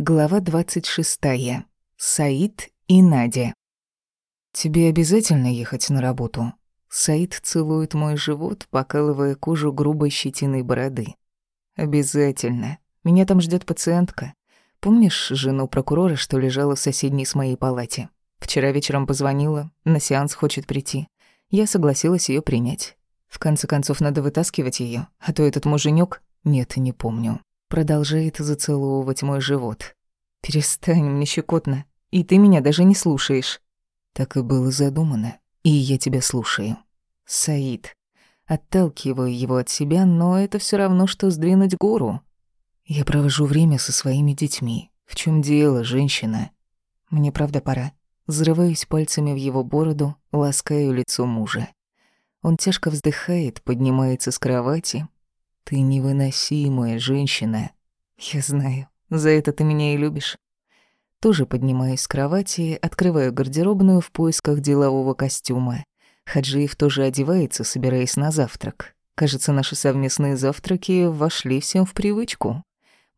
Глава 26. Саид и Надя. «Тебе обязательно ехать на работу?» Саид целует мой живот, покалывая кожу грубой щетиной бороды. «Обязательно. Меня там ждет пациентка. Помнишь жену прокурора, что лежала в соседней с моей палате? Вчера вечером позвонила, на сеанс хочет прийти. Я согласилась ее принять. В конце концов, надо вытаскивать ее, а то этот муженек, нет, не помню, Продолжает зацеловывать мой живот. «Перестань, мне щекотно. И ты меня даже не слушаешь». Так и было задумано. И я тебя слушаю. Саид. Отталкиваю его от себя, но это все равно, что сдвинуть гору. Я провожу время со своими детьми. В чем дело, женщина? Мне правда пора. Взрываюсь пальцами в его бороду, ласкаю лицо мужа. Он тяжко вздыхает, поднимается с кровати, ты невыносимая женщина. Я знаю, за это ты меня и любишь. Тоже поднимаюсь с кровати, открываю гардеробную в поисках делового костюма. Хаджиев тоже одевается, собираясь на завтрак. Кажется, наши совместные завтраки вошли всем в привычку.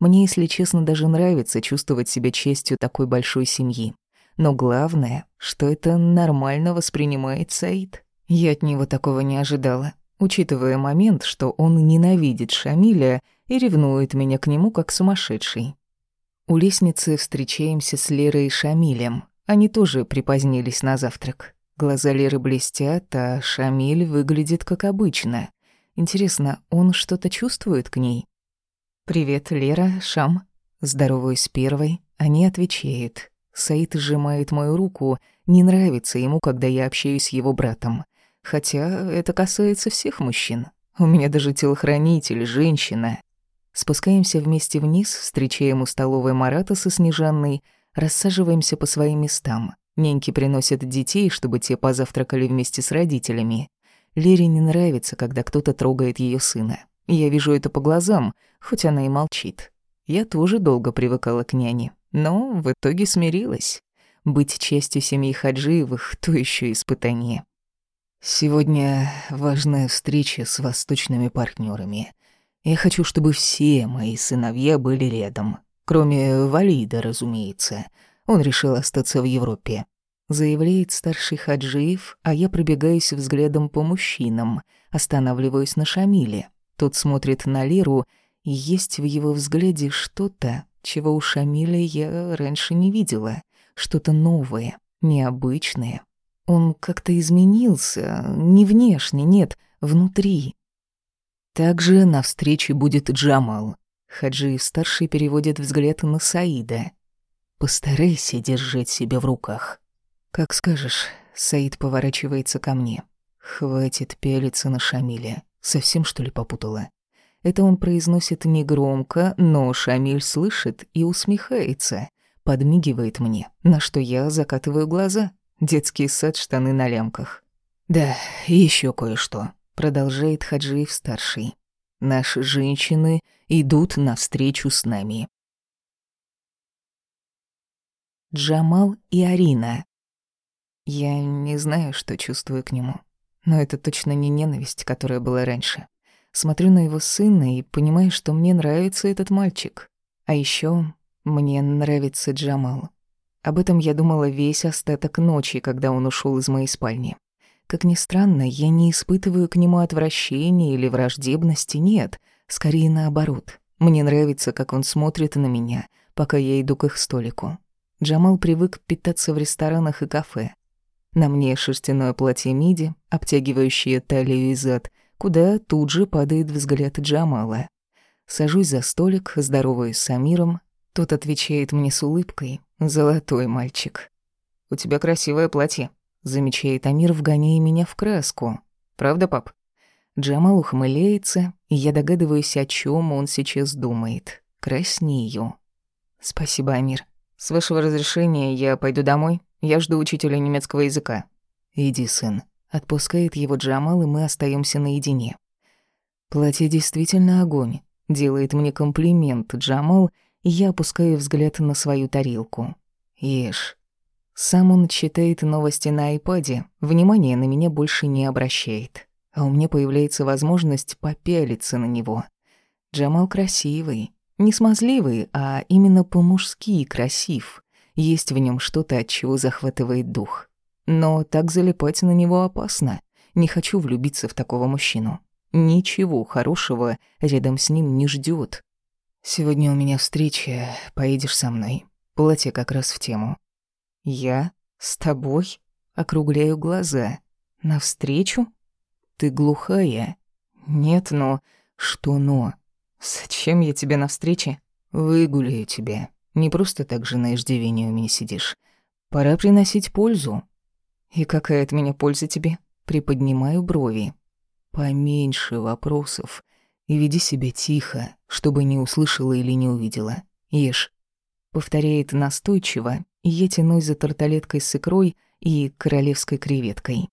Мне, если честно, даже нравится чувствовать себя честью такой большой семьи. Но главное, что это нормально воспринимает Саид. Я от него такого не ожидала учитывая момент, что он ненавидит Шамиля и ревнует меня к нему как сумасшедший. У лестницы встречаемся с Лерой и Шамилем. Они тоже припозднились на завтрак. Глаза Леры блестят, а Шамиль выглядит как обычно. Интересно, он что-то чувствует к ней? «Привет, Лера, Шам». Здороваюсь первой, они отвечают. Саид сжимает мою руку, не нравится ему, когда я общаюсь с его братом. Хотя это касается всех мужчин. У меня даже телохранитель, женщина. Спускаемся вместе вниз, встречаем у столовой Марата со Снежанной, рассаживаемся по своим местам. Неньки приносят детей, чтобы те позавтракали вместе с родителями. Лере не нравится, когда кто-то трогает ее сына. Я вижу это по глазам, хоть она и молчит. Я тоже долго привыкала к няне, но в итоге смирилась. Быть частью семьи Хаджиевых — то еще испытание. Сегодня важная встреча с восточными партнерами. Я хочу, чтобы все мои сыновья были рядом. Кроме Валида, разумеется. Он решил остаться в Европе. Заявляет старший Хаджиев, а я пробегаюсь взглядом по мужчинам, останавливаюсь на Шамиле. Тот смотрит на Леру, и есть в его взгляде что-то, чего у Шамиля я раньше не видела. Что-то новое, необычное, он как-то изменился, не внешне, нет, внутри. Также на встрече будет Джамал. Хаджиев-старший переводит взгляд на Саида. Постарайся держать себя в руках. Как скажешь, Саид поворачивается ко мне. Хватит пялиться на Шамиля. Совсем что ли попутала? Это он произносит негромко, но Шамиль слышит и усмехается, подмигивает мне, на что я закатываю глаза. Детский сад, штаны на лямках. Да, и ещё кое-что, продолжает Хаджиев-старший. Наши женщины идут навстречу с нами. Джамал и Арина. Я не знаю, что чувствую к нему, но это точно не ненависть, которая была раньше. Смотрю на его сына и понимаю, что мне нравится этот мальчик. А ещё мне нравится Джамал. Об этом я думала весь остаток ночи, когда он ушел из моей спальни. Как ни странно, я не испытываю к нему отвращения или враждебности, нет, скорее наоборот. Мне нравится, как он смотрит на меня, пока я иду к их столику. Джамал привык питаться в ресторанах и кафе. На мне шерстяное платье миди, обтягивающее талию и зад, куда тут же падает взгляд Джамала. Сажусь за столик, здороваюсь с Амиром. Тот отвечает мне с улыбкой, «Золотой мальчик. У тебя красивое платье», — замечает Амир, вгоняя меня в краску. «Правда, пап?» Джамал ухмыляется, и я догадываюсь, о чем он сейчас думает. Краснею. «Спасибо, Амир. С вашего разрешения я пойду домой. Я жду учителя немецкого языка». «Иди, сын». Отпускает его Джамал, и мы остаемся наедине. Платье действительно огонь. Делает мне комплимент Джамал, я опускаю взгляд на свою тарелку. Ешь. Сам он читает новости на айпаде, внимания на меня больше не обращает. А у меня появляется возможность попялиться на него. Джамал красивый. Не смазливый, а именно по-мужски красив. Есть в нем что-то, от чего захватывает дух. Но так залипать на него опасно. Не хочу влюбиться в такого мужчину. Ничего хорошего рядом с ним не ждет. Сегодня у меня встреча, поедешь со мной. Платье как раз в тему. Я? С тобой? Округляю глаза. Навстречу? Ты глухая? Нет, но... Что но? Зачем я тебе навстрече? Выгуляю тебя. Не просто так же на иждивении у меня сидишь. Пора приносить пользу. И какая от меня польза тебе? Приподнимаю брови. Поменьше вопросов. И веди себя тихо, чтобы не услышала или не увидела. Ешь. Повторяет настойчиво, и я тянусь за тарталеткой с икрой и королевской креветкой.